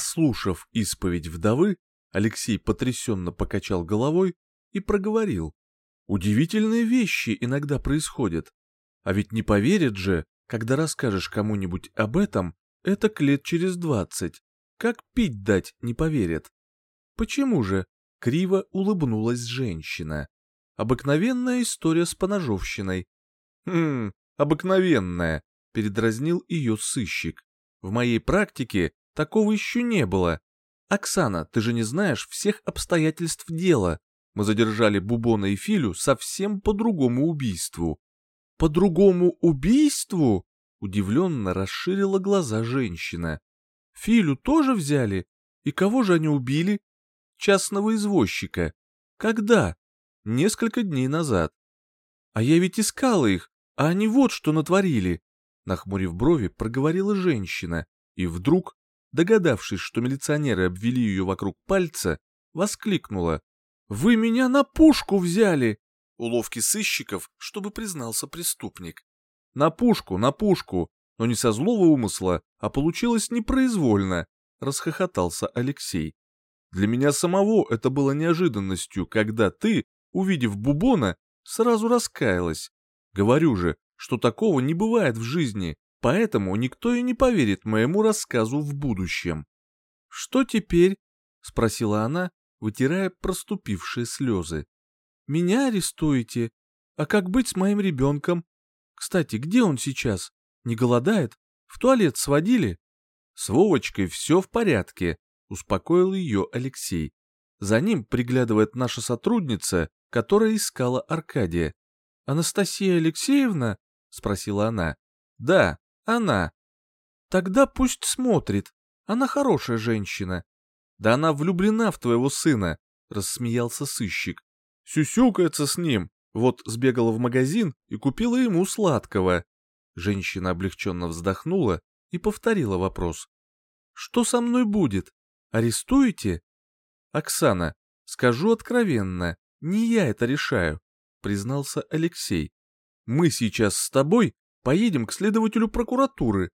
Послушав исповедь вдовы, Алексей потрясенно покачал головой и проговорил. Удивительные вещи иногда происходят. А ведь не поверят же, когда расскажешь кому-нибудь об этом, это к лет через двадцать. Как пить дать не поверят. Почему же? Криво улыбнулась женщина. Обыкновенная история с поножовщиной. Хм, обыкновенная, передразнил ее сыщик. В моей практике такого еще не было. Оксана, ты же не знаешь всех обстоятельств дела. Мы задержали Бубона и Филю совсем по другому убийству. По другому убийству? Удивленно расширила глаза женщина. Филю тоже взяли? И кого же они убили? Частного извозчика. Когда? Несколько дней назад. А я ведь искала их, а они вот что натворили. Нахмурив брови, проговорила женщина, и вдруг, догадавшись, что милиционеры обвели ее вокруг пальца, воскликнула. «Вы меня на пушку взяли!» Уловки сыщиков, чтобы признался преступник. «На пушку, на пушку, но не со злого умысла, а получилось непроизвольно», — расхохотался Алексей. «Для меня самого это было неожиданностью, когда ты, увидев Бубона, сразу раскаялась. Говорю же, что такого не бывает в жизни, поэтому никто и не поверит моему рассказу в будущем». «Что теперь?» — спросила она, вытирая проступившие слезы. «Меня арестуете? А как быть с моим ребенком? Кстати, где он сейчас? Не голодает? В туалет сводили?» «С Вовочкой все в порядке», — успокоил ее Алексей. За ним приглядывает наша сотрудница, которая искала Аркадия. «Анастасия Алексеевна?» — спросила она. «Да, она». «Тогда пусть смотрит. Она хорошая женщина. Да она влюблена в твоего сына, рассмеялся сыщик. Сюсюкается с ним. Вот сбегала в магазин и купила ему сладкого. Женщина облегченно вздохнула и повторила вопрос. Что со мной будет? Арестуете? Оксана, скажу откровенно, не я это решаю, признался Алексей. Мы сейчас с тобой поедем к следователю прокуратуры.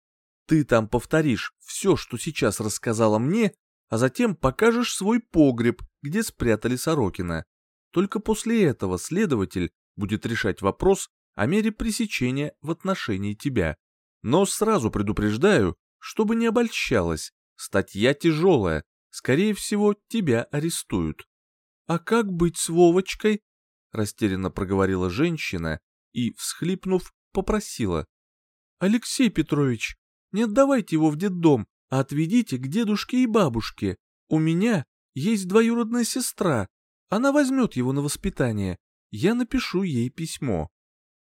Ты там повторишь все, что сейчас рассказала мне, а затем покажешь свой погреб, где спрятали Сорокина. Только после этого следователь будет решать вопрос о мере пресечения в отношении тебя. Но сразу предупреждаю, чтобы не обольщалась, статья тяжелая, скорее всего, тебя арестуют. «А как быть с Вовочкой?» — растерянно проговорила женщина и, всхлипнув, попросила. «Алексей Петрович, не отдавайте его в детдом, а отведите к дедушке и бабушке. У меня есть двоюродная сестра. Она возьмет его на воспитание. Я напишу ей письмо».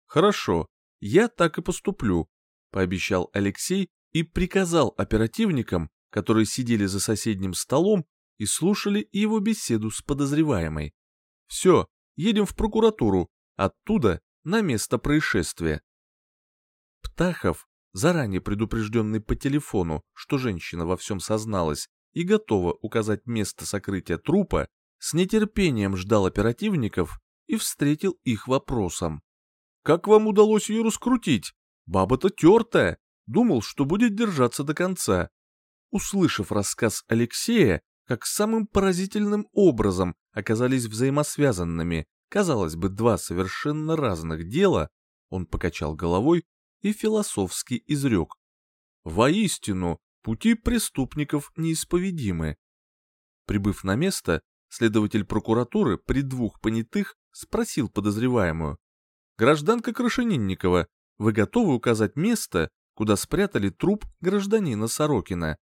«Хорошо, я так и поступлю», — пообещал Алексей и приказал оперативникам, которые сидели за соседним столом и слушали его беседу с подозреваемой. «Все, едем в прокуратуру, оттуда на место происшествия». Птахов заранее предупрежденный по телефону, что женщина во всем созналась и готова указать место сокрытия трупа, с нетерпением ждал оперативников и встретил их вопросом. «Как вам удалось ее раскрутить? Баба-то тертая, думал, что будет держаться до конца». Услышав рассказ Алексея, как самым поразительным образом оказались взаимосвязанными, казалось бы, два совершенно разных дела, он покачал головой и философски изрек. Воистину, пути преступников неисповедимы. Прибыв на место, следователь прокуратуры при двух понятых спросил подозреваемую. «Гражданка Крашенинникова, вы готовы указать место, куда спрятали труп гражданина Сорокина?»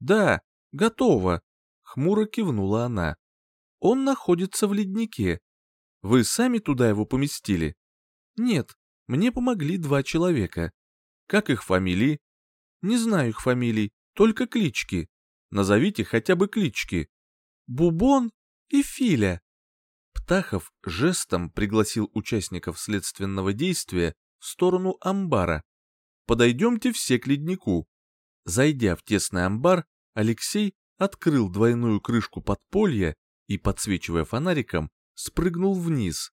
«Да, готова», — хмуро кивнула она. «Он находится в леднике. Вы сами туда его поместили?» «Нет, мне помогли два человека. Как их фамилии? Не знаю их фамилий, только клички. Назовите хотя бы клички. Бубон и Филя. Птахов жестом пригласил участников следственного действия в сторону амбара. Подойдемте все к леднику. Зайдя в тесный амбар, Алексей открыл двойную крышку подполья и, подсвечивая фонариком, спрыгнул вниз.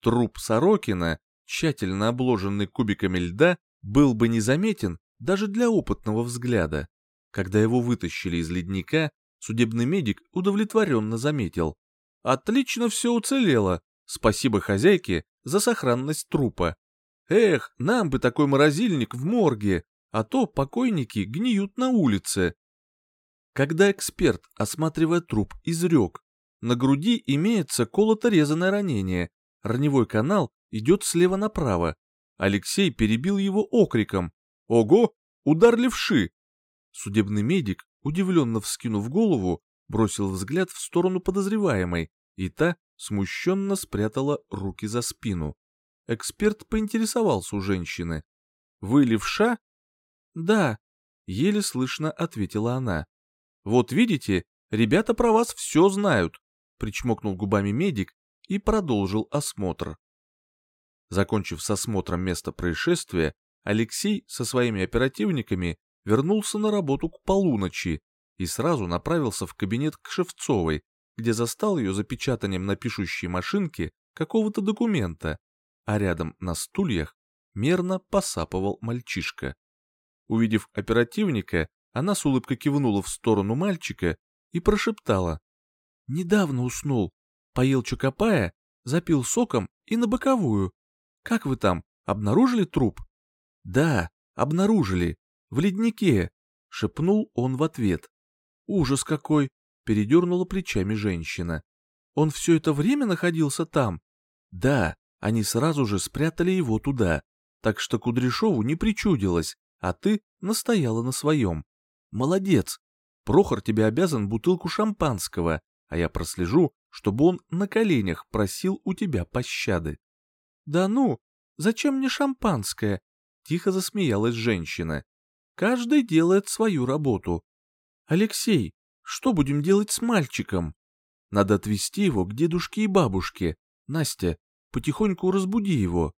Труп Сорокина тщательно обложенный кубиками льда, был бы незаметен даже для опытного взгляда. Когда его вытащили из ледника, судебный медик удовлетворенно заметил. «Отлично все уцелело. Спасибо хозяйке за сохранность трупа. Эх, нам бы такой морозильник в морге, а то покойники гниют на улице». Когда эксперт, осматривая труп, изрек, на груди имеется колото-резанное ранение, раневой канал идет слева направо. Алексей перебил его окриком. «Ого! Удар левши!» Судебный медик, удивленно вскинув голову, бросил взгляд в сторону подозреваемой, и та смущенно спрятала руки за спину. Эксперт поинтересовался у женщины. «Вы левша?» «Да», — еле слышно ответила она. «Вот видите, ребята про вас все знают», — причмокнул губами медик и продолжил осмотр. Закончив с осмотром места происшествия, Алексей со своими оперативниками вернулся на работу к полуночи и сразу направился в кабинет к Шевцовой, где застал ее запечатанием на пишущей машинке какого-то документа, а рядом на стульях мерно посапывал мальчишка. Увидев оперативника, она с улыбкой кивнула в сторону мальчика и прошептала. «Недавно уснул, поел чокопая, запил соком и на боковую. Как вы там, обнаружили труп?» «Да, обнаружили, в леднике», — шепнул он в ответ. «Ужас какой!» — передернула плечами женщина. «Он все это время находился там?» «Да, они сразу же спрятали его туда, так что Кудряшову не причудилось, а ты настояла на своем. Молодец! Прохор тебе обязан бутылку шампанского, а я прослежу, чтобы он на коленях просил у тебя пощады». «Да ну, зачем мне шампанское?» — тихо засмеялась женщина. Каждый делает свою работу. Алексей, что будем делать с мальчиком? Надо отвезти его к дедушке и бабушке. Настя, потихоньку разбуди его.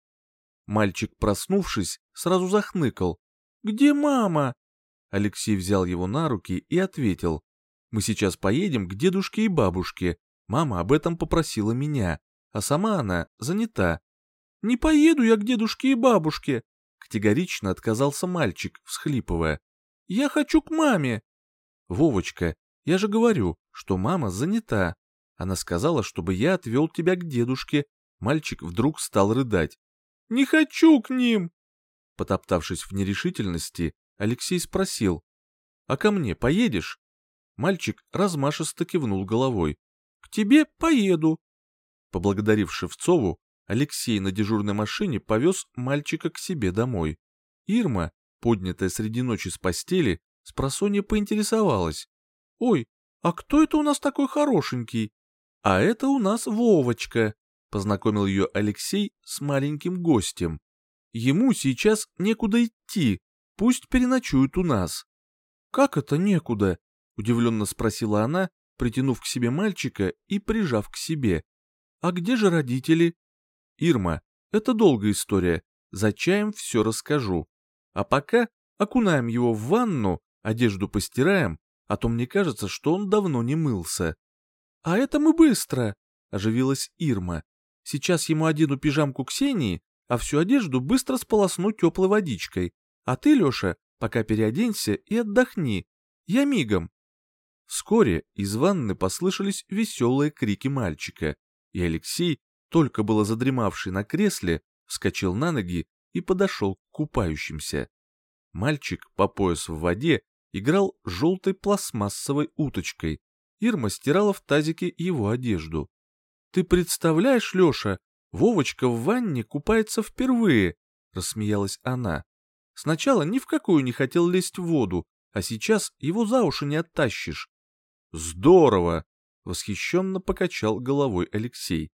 Мальчик, проснувшись, сразу захныкал. «Где мама?» Алексей взял его на руки и ответил. «Мы сейчас поедем к дедушке и бабушке. Мама об этом попросила меня, а сама она занята». «Не поеду я к дедушке и бабушке. Категорично отказался мальчик, всхлипывая. «Я хочу к маме!» «Вовочка, я же говорю, что мама занята. Она сказала, чтобы я отвел тебя к дедушке». Мальчик вдруг стал рыдать. «Не хочу к ним!» Потоптавшись в нерешительности, Алексей спросил. «А ко мне поедешь?» Мальчик размашисто кивнул головой. «К тебе поеду». Поблагодарив Шевцову, Алексей на дежурной машине повез мальчика к себе домой. Ирма, поднятая среди ночи с постели, с просонья поинтересовалась. «Ой, а кто это у нас такой хорошенький?» «А это у нас Вовочка», — познакомил ее Алексей с маленьким гостем. «Ему сейчас некуда идти, пусть переночует у нас». «Как это некуда?» — удивленно спросила она, притянув к себе мальчика и прижав к себе. «А где же родители?» Ирма, это долгая история, за чаем все расскажу. А пока окунаем его в ванну, одежду постираем, а то мне кажется, что он давно не мылся. А это мы быстро, оживилась Ирма. Сейчас ему одену пижамку Ксении, а всю одежду быстро сполосну теплой водичкой. А ты, Леша, пока переоденься и отдохни. Я мигом. Вскоре из ванны послышались веселые крики мальчика, и Алексей только было задремавший на кресле, вскочил на ноги и подошел к купающимся. Мальчик по пояс в воде играл желтой пластмассовой уточкой. Ирма стирала в тазике его одежду. «Ты представляешь, Леша, Вовочка в ванне купается впервые!» — рассмеялась она. «Сначала ни в какую не хотел лезть в воду, а сейчас его за уши не оттащишь». «Здорово!» — восхищенно покачал головой Алексей.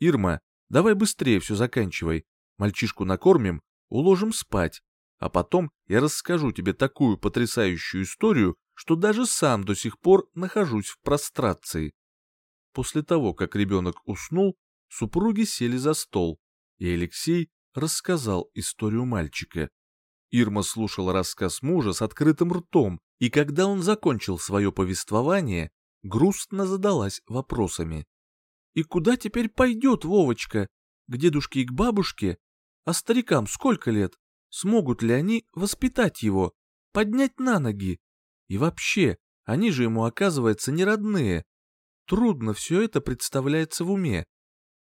Ирма, давай быстрее все заканчивай. Мальчишку накормим, уложим спать. А потом я расскажу тебе такую потрясающую историю, что даже сам до сих пор нахожусь в прострации. После того, как ребенок уснул, супруги сели за стол, и Алексей рассказал историю мальчика. Ирма слушала рассказ мужа с открытым ртом, и когда он закончил свое повествование, грустно задалась вопросами. И куда теперь пойдет Вовочка? К дедушке и к бабушке? А старикам сколько лет? Смогут ли они воспитать его? Поднять на ноги? И вообще, они же ему, оказывается, не родные. Трудно все это представляется в уме.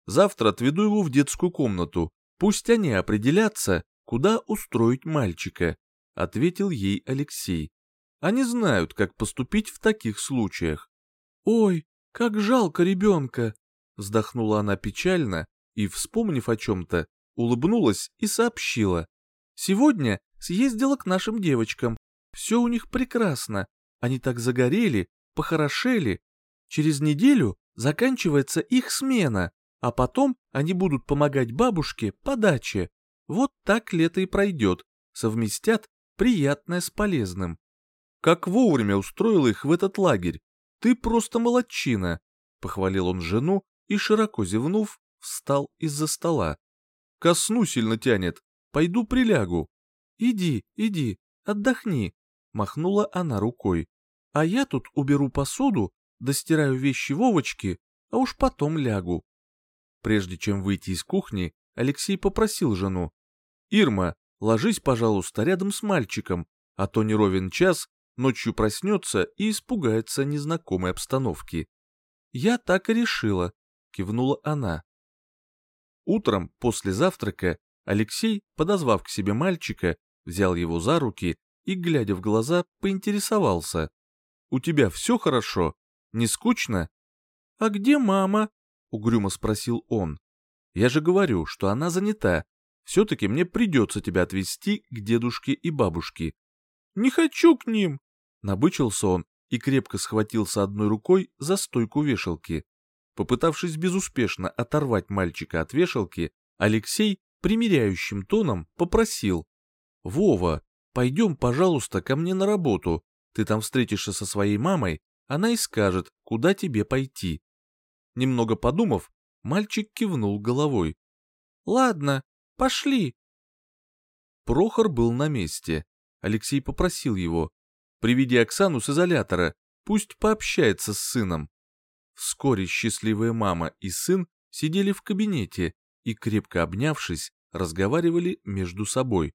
Завтра отведу его в детскую комнату. Пусть они определятся, куда устроить мальчика, — ответил ей Алексей. Они знают, как поступить в таких случаях. «Ой, как жалко ребенка!» — вздохнула она печально и, вспомнив о чем-то, улыбнулась и сообщила. «Сегодня съездила к нашим девочкам. Все у них прекрасно. Они так загорели, похорошели. Через неделю заканчивается их смена, а потом они будут помогать бабушке по даче. Вот так лето и пройдет, совместят приятное с полезным. Как вовремя устроил их в этот лагерь. Ты просто молодчина, — похвалил он жену и, широко зевнув, встал из-за стола. Ко сну сильно тянет, пойду прилягу. Иди, иди, отдохни, — махнула она рукой. А я тут уберу посуду, достираю вещи Вовочки, а уж потом лягу. Прежде чем выйти из кухни, Алексей попросил жену. «Ирма, ложись, пожалуйста, рядом с мальчиком, а то не ровен час, ночью проснется и испугается незнакомой обстановки». «Я так и решила», — кивнула она. Утром, после завтрака, Алексей, подозвав к себе мальчика, взял его за руки и, глядя в глаза, поинтересовался. «У тебя все хорошо? Не скучно?» «А где мама?» — угрюмо спросил он. «Я же говорю, что она занята. Все-таки мне придется тебя отвезти к дедушке и бабушке». «Не хочу к ним!» — набычился он и крепко схватился одной рукой за стойку вешалки. Попытавшись безуспешно оторвать мальчика от вешалки, Алексей примиряющим тоном попросил. «Вова, пойдем, пожалуйста, ко мне на работу. Ты там встретишься со своей мамой, она и скажет, куда тебе пойти. Немного подумав, мальчик кивнул головой. «Ладно, пошли». Прохор был на месте. Алексей попросил его. «Приведи Оксану с изолятора, пусть пообщается с сыном». Вскоре счастливая мама и сын сидели в кабинете и, крепко обнявшись, разговаривали между собой.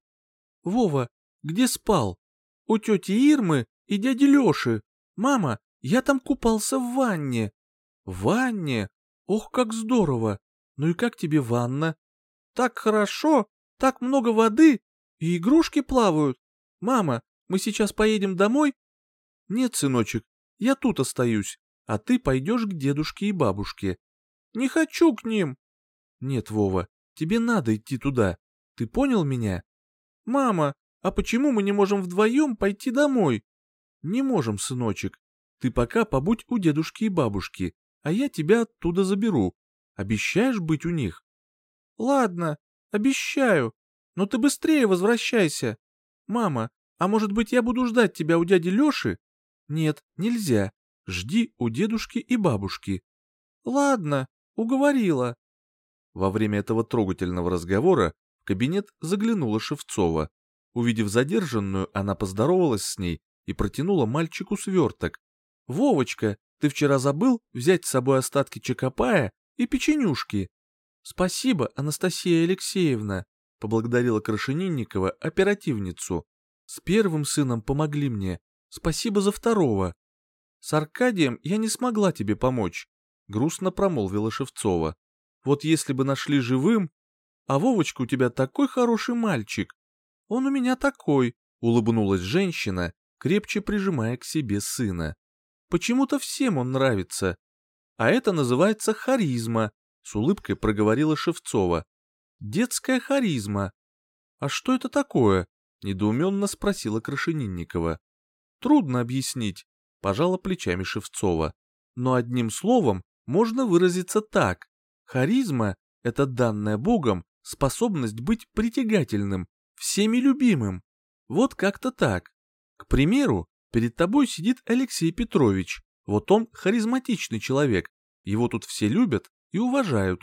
«Вова, где спал? У тети Ирмы и дяди Леши. Мама, я там купался в ванне». В ванне? Ох, как здорово! Ну и как тебе ванна? Так хорошо, так много воды, и игрушки плавают. Мама, мы сейчас поедем домой? Нет, сыночек, я тут остаюсь, а ты пойдешь к дедушке и бабушке. Не хочу к ним. Нет, Вова, тебе надо идти туда. Ты понял меня? Мама, а почему мы не можем вдвоем пойти домой? Не можем, сыночек. Ты пока побудь у дедушки и бабушки а я тебя оттуда заберу. Обещаешь быть у них? Ладно, обещаю, но ты быстрее возвращайся. Мама, а может быть я буду ждать тебя у дяди Леши? Нет, нельзя. Жди у дедушки и бабушки. Ладно, уговорила. Во время этого трогательного разговора в кабинет заглянула Шевцова. Увидев задержанную, она поздоровалась с ней и протянула мальчику сверток. «Вовочка, ты вчера забыл взять с собой остатки чакопая и печенюшки? Спасибо, Анастасия Алексеевна, поблагодарила Крашенинникова оперативницу. С первым сыном помогли мне. Спасибо за второго. С Аркадием я не смогла тебе помочь, грустно промолвила Шевцова. Вот если бы нашли живым... А Вовочка у тебя такой хороший мальчик. Он у меня такой, улыбнулась женщина, крепче прижимая к себе сына. Почему-то всем он нравится. А это называется харизма, с улыбкой проговорила Шевцова. Детская харизма. А что это такое? Недоуменно спросила Крашенинникова. Трудно объяснить, пожала плечами Шевцова. Но одним словом можно выразиться так. Харизма — это данная Богом способность быть притягательным, всеми любимым. Вот как-то так. К примеру, Перед тобой сидит Алексей Петрович. Вот он харизматичный человек. Его тут все любят и уважают.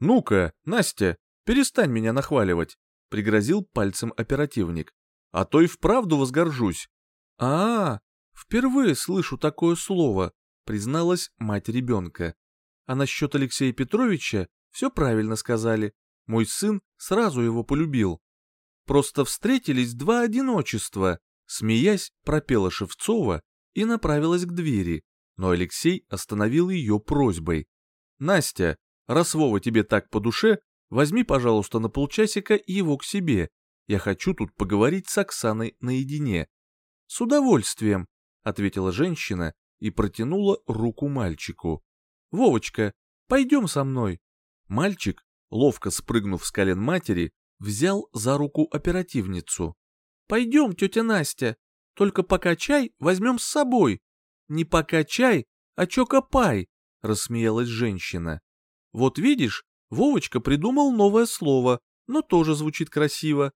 «Ну-ка, Настя, перестань меня нахваливать», — пригрозил пальцем оперативник. «А то и вправду возгоржусь». «А, -а впервые слышу такое слово», — призналась мать ребенка. «А насчет Алексея Петровича все правильно сказали. Мой сын сразу его полюбил. Просто встретились два одиночества, Смеясь, пропела Шевцова и направилась к двери, но Алексей остановил ее просьбой. «Настя, раз Вова тебе так по душе, возьми, пожалуйста, на полчасика его к себе. Я хочу тут поговорить с Оксаной наедине». «С удовольствием», — ответила женщина и протянула руку мальчику. «Вовочка, пойдем со мной». Мальчик, ловко спрыгнув с колен матери, взял за руку оперативницу. «Пойдем, тетя Настя, только пока чай возьмем с собой. Не пока чай, а чокопай», — рассмеялась женщина. «Вот видишь, Вовочка придумал новое слово, но тоже звучит красиво».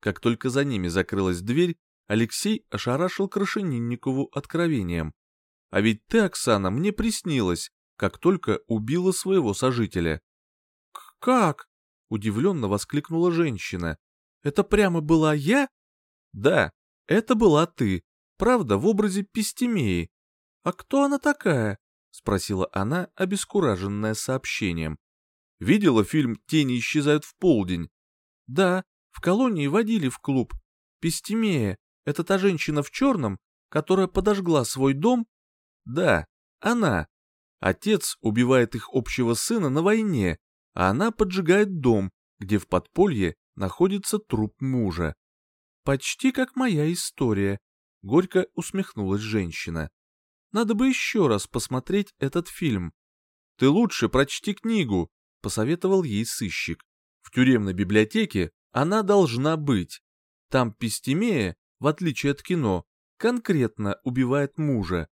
Как только за ними закрылась дверь, Алексей ошарашил Крашенинникову откровением. «А ведь ты, Оксана, мне приснилась, как только убила своего сожителя». «Как?» — удивленно воскликнула женщина. «Это прямо была я?» «Да, это была ты, правда, в образе Пестемеи. А кто она такая?» — спросила она, обескураженная сообщением. «Видела фильм «Тени исчезают в полдень»?» «Да, в колонии водили в клуб. Пестемея — это та женщина в черном, которая подожгла свой дом?» «Да, она. Отец убивает их общего сына на войне, а она поджигает дом, где в подполье находится труп мужа. «Почти как моя история», — горько усмехнулась женщина. «Надо бы еще раз посмотреть этот фильм». «Ты лучше прочти книгу», — посоветовал ей сыщик. «В тюремной библиотеке она должна быть. Там Пестемея, в отличие от кино, конкретно убивает мужа».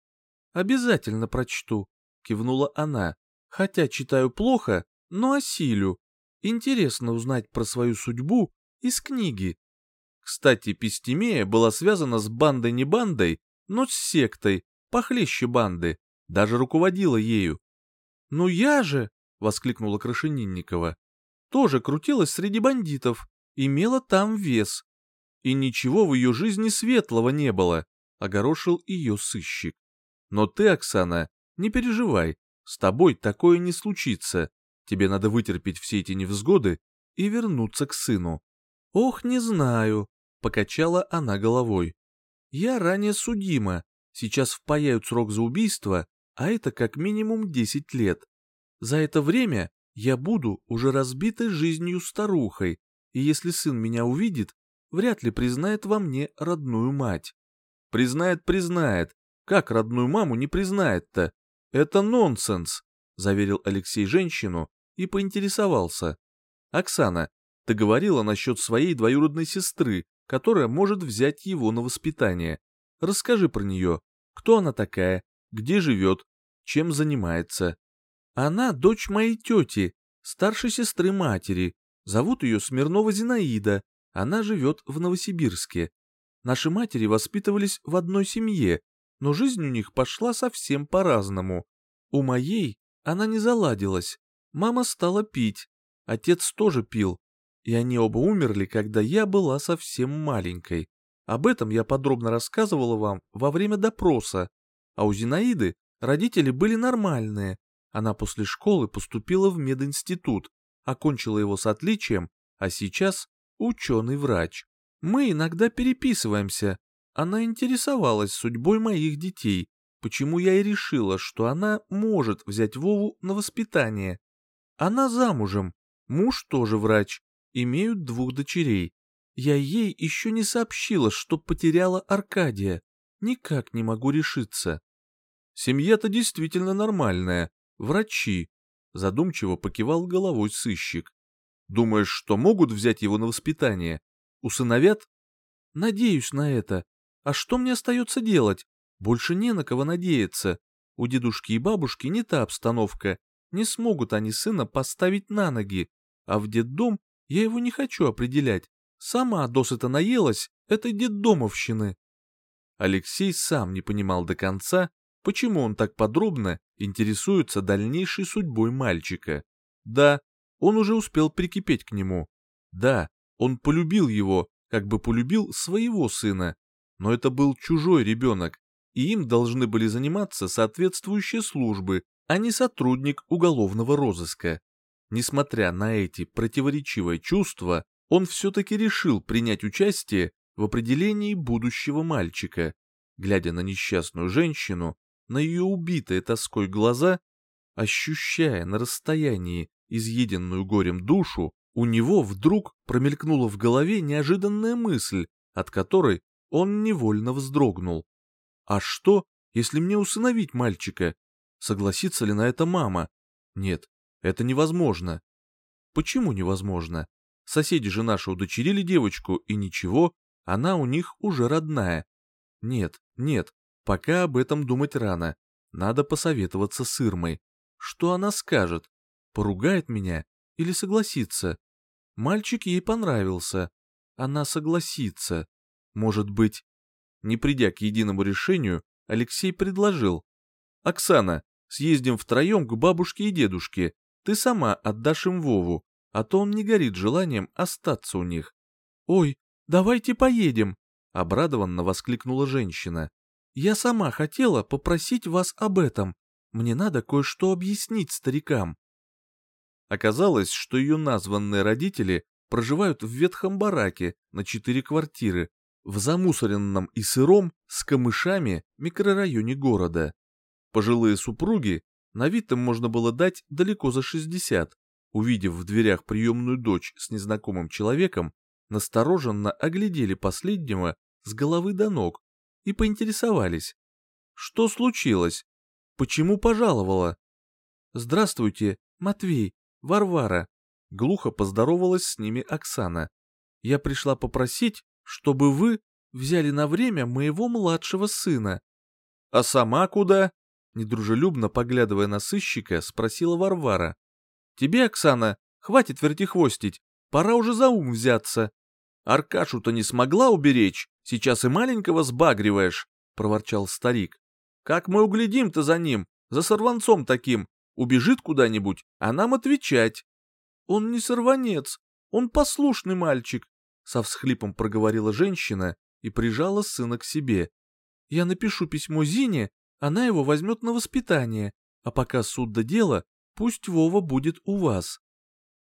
«Обязательно прочту», — кивнула она. «Хотя читаю плохо, но осилю. Интересно узнать про свою судьбу из книги. Кстати, Пестемея была связана с бандой не бандой, но с сектой, похлеще банды, даже руководила ею. «Ну я же!» — воскликнула Крашенинникова. «Тоже крутилась среди бандитов, имела там вес. И ничего в ее жизни светлого не было», — огорошил ее сыщик. «Но ты, Оксана, не переживай, с тобой такое не случится. Тебе надо вытерпеть все эти невзгоды и вернуться к сыну. Ох, не знаю, покачала она головой. Я ранее судима, сейчас впаяют срок за убийство, а это как минимум 10 лет. За это время я буду уже разбитой жизнью старухой, и если сын меня увидит, вряд ли признает во мне родную мать. Признает, признает. Как родную маму не признает-то? Это нонсенс, заверил Алексей женщину, и поинтересовался. «Оксана, ты говорила насчет своей двоюродной сестры, которая может взять его на воспитание. Расскажи про нее. Кто она такая? Где живет? Чем занимается?» «Она дочь моей тети, старшей сестры матери. Зовут ее Смирнова Зинаида. Она живет в Новосибирске. Наши матери воспитывались в одной семье, но жизнь у них пошла совсем по-разному. У моей она не заладилась, Мама стала пить, отец тоже пил, и они оба умерли, когда я была совсем маленькой. Об этом я подробно рассказывала вам во время допроса. А у Зинаиды родители были нормальные. Она после школы поступила в мединститут, окончила его с отличием, а сейчас ученый-врач. Мы иногда переписываемся. Она интересовалась судьбой моих детей, почему я и решила, что она может взять Вову на воспитание. Она замужем, муж тоже врач, имеют двух дочерей. Я ей еще не сообщила, что потеряла Аркадия. Никак не могу решиться. Семья-то действительно нормальная, врачи. Задумчиво покивал головой сыщик. Думаешь, что могут взять его на воспитание? Усыновят? Надеюсь на это. А что мне остается делать? Больше не на кого надеяться. У дедушки и бабушки не та обстановка, не смогут они сына поставить на ноги, а в детдом я его не хочу определять. Сама досыта наелась этой детдомовщины. Алексей сам не понимал до конца, почему он так подробно интересуется дальнейшей судьбой мальчика. Да, он уже успел прикипеть к нему. Да, он полюбил его, как бы полюбил своего сына. Но это был чужой ребенок, и им должны были заниматься соответствующие службы, а не сотрудник уголовного розыска. Несмотря на эти противоречивые чувства, он все-таки решил принять участие в определении будущего мальчика. Глядя на несчастную женщину, на ее убитые тоской глаза, ощущая на расстоянии изъеденную горем душу, у него вдруг промелькнула в голове неожиданная мысль, от которой он невольно вздрогнул. А что, если мне усыновить мальчика? Согласится ли на это мама? Нет, это невозможно. Почему невозможно? Соседи же наши удочерили девочку, и ничего, она у них уже родная. Нет, нет, пока об этом думать рано. Надо посоветоваться с Ирмой. Что она скажет? Поругает меня или согласится? Мальчик ей понравился. Она согласится. Может быть... Не придя к единому решению, Алексей предложил. «Оксана, съездим втроем к бабушке и дедушке. Ты сама отдашь им Вову, а то он не горит желанием остаться у них». «Ой, давайте поедем!» — обрадованно воскликнула женщина. «Я сама хотела попросить вас об этом. Мне надо кое-что объяснить старикам». Оказалось, что ее названные родители проживают в ветхом бараке на четыре квартиры, в замусоренном и сыром с камышами микрорайоне города. Пожилые супруги, на вид им можно было дать далеко за 60, увидев в дверях приемную дочь с незнакомым человеком, настороженно оглядели последнего с головы до ног и поинтересовались. Что случилось? Почему пожаловала? «Здравствуйте, Матвей, Варвара», — глухо поздоровалась с ними Оксана. «Я пришла попросить, чтобы вы взяли на время моего младшего сына». «А сама куда?» — недружелюбно поглядывая на сыщика, спросила Варвара. «Тебе, Оксана, хватит вертихвостить, пора уже за ум взяться. Аркашу-то не смогла уберечь, сейчас и маленького сбагриваешь», — проворчал старик. «Как мы углядим-то за ним, за сорванцом таким? Убежит куда-нибудь, а нам отвечать». «Он не сорванец, он послушный мальчик», со всхлипом проговорила женщина и прижала сына к себе. «Я напишу письмо Зине, она его возьмет на воспитание, а пока суд до дела, пусть Вова будет у вас».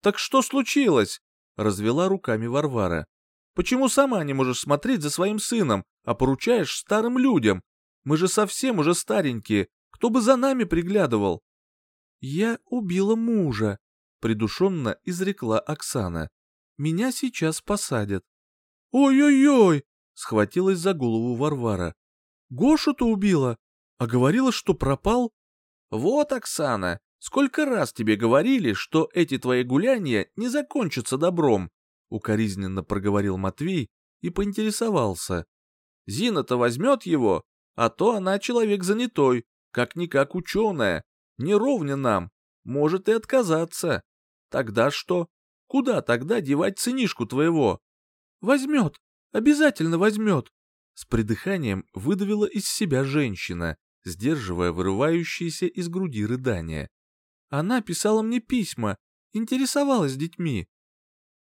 «Так что случилось?» — развела руками Варвара. «Почему сама не можешь смотреть за своим сыном, а поручаешь старым людям? Мы же совсем уже старенькие, кто бы за нами приглядывал?» «Я убила мужа», — придушенно изрекла Оксана. Меня сейчас посадят. Ой-ой-ой! Схватилась за голову Варвара. Гошу-то убила, а говорила, что пропал. Вот, Оксана, сколько раз тебе говорили, что эти твои гуляния не закончатся добром, укоризненно проговорил Матвей и поинтересовался. Зина-то возьмет его, а то она человек занятой, как-никак ученая, не ровня нам, может и отказаться. Тогда что? Куда тогда девать сынишку твоего? Возьмет, обязательно возьмет. С придыханием выдавила из себя женщина, сдерживая вырывающиеся из груди рыдания. Она писала мне письма, интересовалась детьми.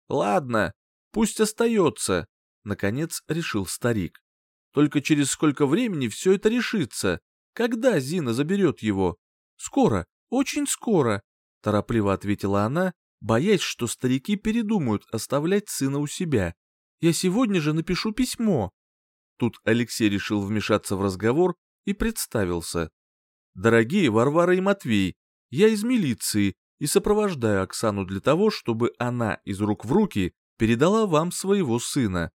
Ладно, пусть остается, наконец решил старик. Только через сколько времени все это решится? Когда Зина заберет его? Скоро, очень скоро, торопливо ответила она, боясь, что старики передумают оставлять сына у себя. Я сегодня же напишу письмо. Тут Алексей решил вмешаться в разговор и представился. Дорогие Варвара и Матвей, я из милиции и сопровождаю Оксану для того, чтобы она из рук в руки передала вам своего сына.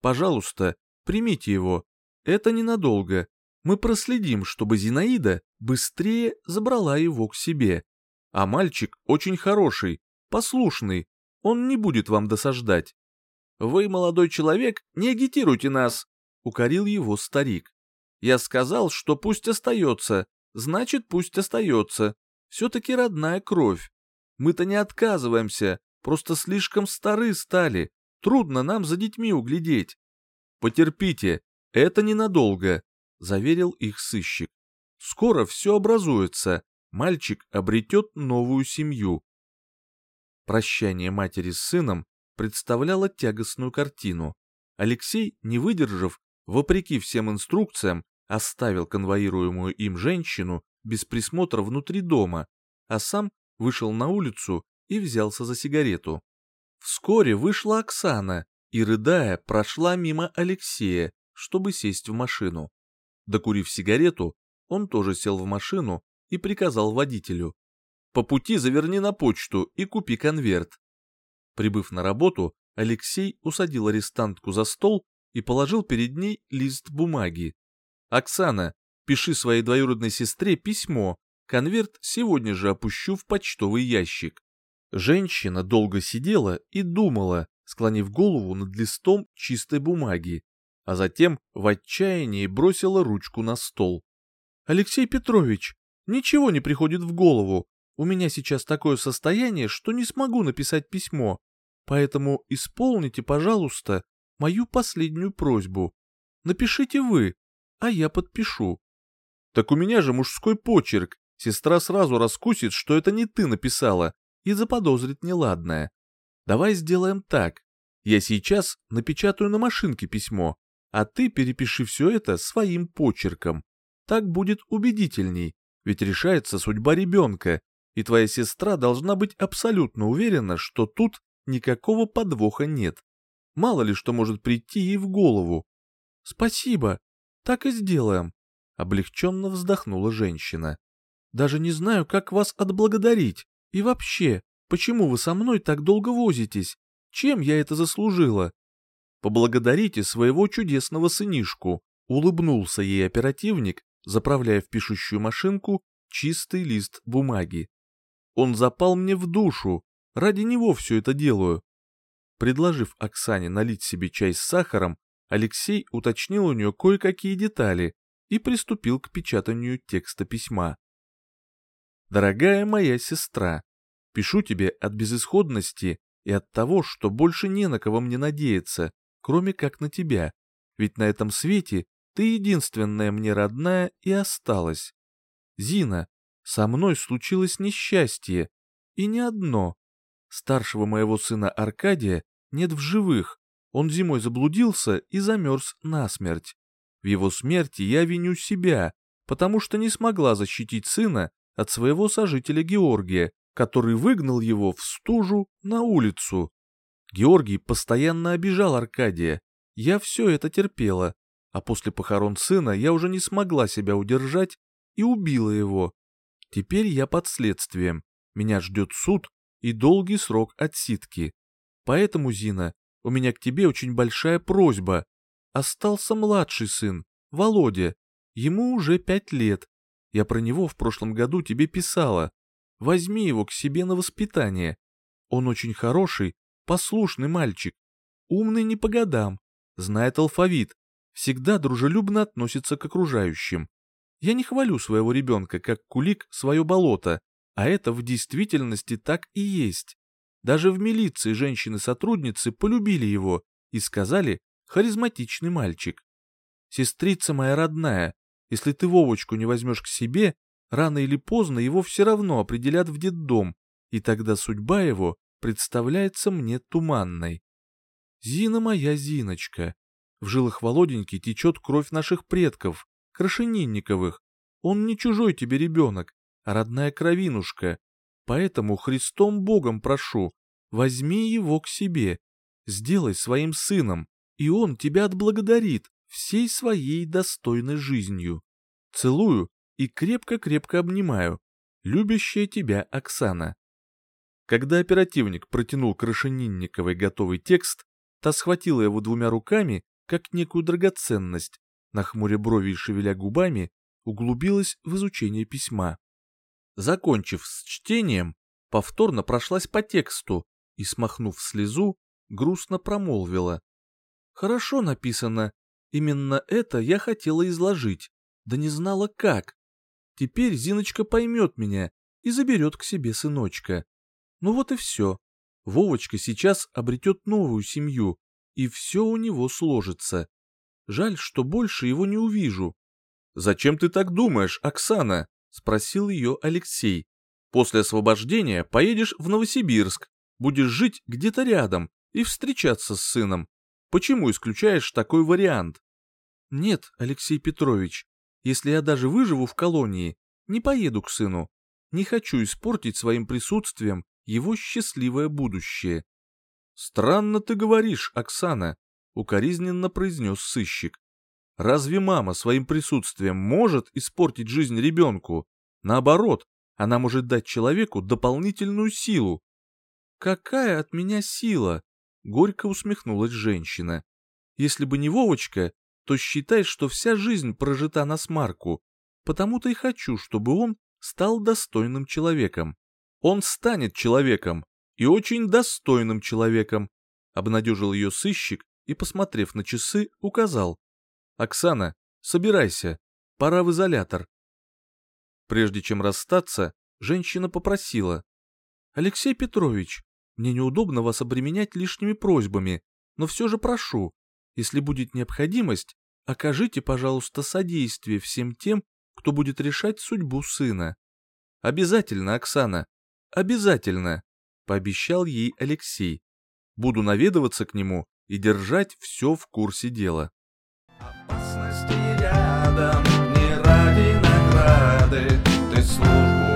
Пожалуйста, примите его. Это ненадолго. Мы проследим, чтобы Зинаида быстрее забрала его к себе. А мальчик очень хороший, послушный, он не будет вам досаждать. Вы, молодой человек, не агитируйте нас, укорил его старик. Я сказал, что пусть остается, значит, пусть остается. Все-таки родная кровь. Мы-то не отказываемся, просто слишком стары стали, трудно нам за детьми углядеть. Потерпите, это ненадолго, заверил их сыщик. Скоро все образуется, мальчик обретет новую семью. Прощание матери с сыном представляло тягостную картину. Алексей, не выдержав, вопреки всем инструкциям, оставил конвоируемую им женщину без присмотра внутри дома, а сам вышел на улицу и взялся за сигарету. Вскоре вышла Оксана и, рыдая, прошла мимо Алексея, чтобы сесть в машину. Докурив сигарету, он тоже сел в машину и приказал водителю. «По пути заверни на почту и купи конверт». Прибыв на работу, Алексей усадил арестантку за стол и положил перед ней лист бумаги. «Оксана, пиши своей двоюродной сестре письмо, конверт сегодня же опущу в почтовый ящик». Женщина долго сидела и думала, склонив голову над листом чистой бумаги, а затем в отчаянии бросила ручку на стол. «Алексей Петрович, ничего не приходит в голову. У меня сейчас такое состояние, что не смогу написать письмо. Поэтому исполните, пожалуйста, мою последнюю просьбу. Напишите вы, а я подпишу». «Так у меня же мужской почерк. Сестра сразу раскусит, что это не ты написала, и заподозрит неладное. Давай сделаем так. Я сейчас напечатаю на машинке письмо, а ты перепиши все это своим почерком. Так будет убедительней, ведь решается судьба ребенка, и твоя сестра должна быть абсолютно уверена, что тут никакого подвоха нет. Мало ли что может прийти ей в голову. Спасибо, так и сделаем. Облегченно вздохнула женщина. Даже не знаю, как вас отблагодарить. И вообще, почему вы со мной так долго возитесь? Чем я это заслужила? Поблагодарите своего чудесного сынишку, улыбнулся ей оперативник, заправляя в пишущую машинку чистый лист бумаги. Он запал мне в душу, ради него все это делаю. Предложив Оксане налить себе чай с сахаром, Алексей уточнил у нее кое-какие детали и приступил к печатанию текста письма. «Дорогая моя сестра, пишу тебе от безысходности и от того, что больше не на кого мне надеяться, кроме как на тебя, ведь на этом свете ты единственная мне родная и осталась. Зина, со мной случилось несчастье, и не одно. Старшего моего сына Аркадия нет в живых, он зимой заблудился и замерз насмерть. В его смерти я виню себя, потому что не смогла защитить сына от своего сожителя Георгия, который выгнал его в стужу на улицу. Георгий постоянно обижал Аркадия. Я все это терпела, а после похорон сына я уже не смогла себя удержать и убила его. Теперь я под следствием. Меня ждет суд и долгий срок отсидки. Поэтому, Зина, у меня к тебе очень большая просьба. Остался младший сын, Володя. Ему уже пять лет. Я про него в прошлом году тебе писала. Возьми его к себе на воспитание. Он очень хороший, послушный мальчик, умный не по годам, знает алфавит, всегда дружелюбно относится к окружающим. Я не хвалю своего ребенка, как кулик свое болото, а это в действительности так и есть. Даже в милиции женщины-сотрудницы полюбили его и сказали «харизматичный мальчик». Сестрица моя родная, если ты Вовочку не возьмешь к себе, Рано или поздно его все равно определят в детдом, и тогда судьба его представляется мне туманной. Зина моя Зиночка. В жилах Володеньки течет кровь наших предков, Крашенинниковых. Он не чужой тебе ребенок, а родная кровинушка. Поэтому Христом Богом прошу, возьми его к себе, сделай своим сыном, и он тебя отблагодарит всей своей достойной жизнью. Целую и крепко-крепко обнимаю. Любящая тебя Оксана. Когда оперативник протянул Крашенинниковой готовый текст, та схватила его двумя руками, как некую драгоценность, нахмуря брови и шевеля губами, углубилась в изучение письма. Закончив с чтением, повторно прошлась по тексту и, смахнув слезу, грустно промолвила. «Хорошо написано. Именно это я хотела изложить, да не знала как. Теперь Зиночка поймет меня и заберет к себе сыночка. Ну вот и все. Вовочка сейчас обретет новую семью, и все у него сложится. Жаль, что больше его не увижу. «Зачем ты так думаешь, Оксана?» — спросил ее Алексей. «После освобождения поедешь в Новосибирск, будешь жить где-то рядом и встречаться с сыном. Почему исключаешь такой вариант?» «Нет, Алексей Петрович, если я даже выживу в колонии, не поеду к сыну. Не хочу испортить своим присутствием его счастливое будущее. Странно ты говоришь, Оксана, укоризненно произнес сыщик. Разве мама своим присутствием может испортить жизнь ребенку? Наоборот, она может дать человеку дополнительную силу. Какая от меня сила? Горько усмехнулась женщина. Если бы не Вовочка, то считай, что вся жизнь прожита на смарку. Потому-то и хочу, чтобы он стал достойным человеком. Он станет человеком, и очень достойным человеком, обнадежил ее сыщик и, посмотрев на часы, указал. «Оксана, собирайся, пора в изолятор». Прежде чем расстаться, женщина попросила. «Алексей Петрович, мне неудобно вас обременять лишними просьбами, но все же прошу, если будет необходимость, окажите, пожалуйста, содействие всем тем, кто будет решать судьбу сына. Обязательно, Оксана, обязательно, пообещал ей Алексей. Буду наведываться к нему и держать все в курсе дела. Опасности рядом, не ради награды, ты слушай.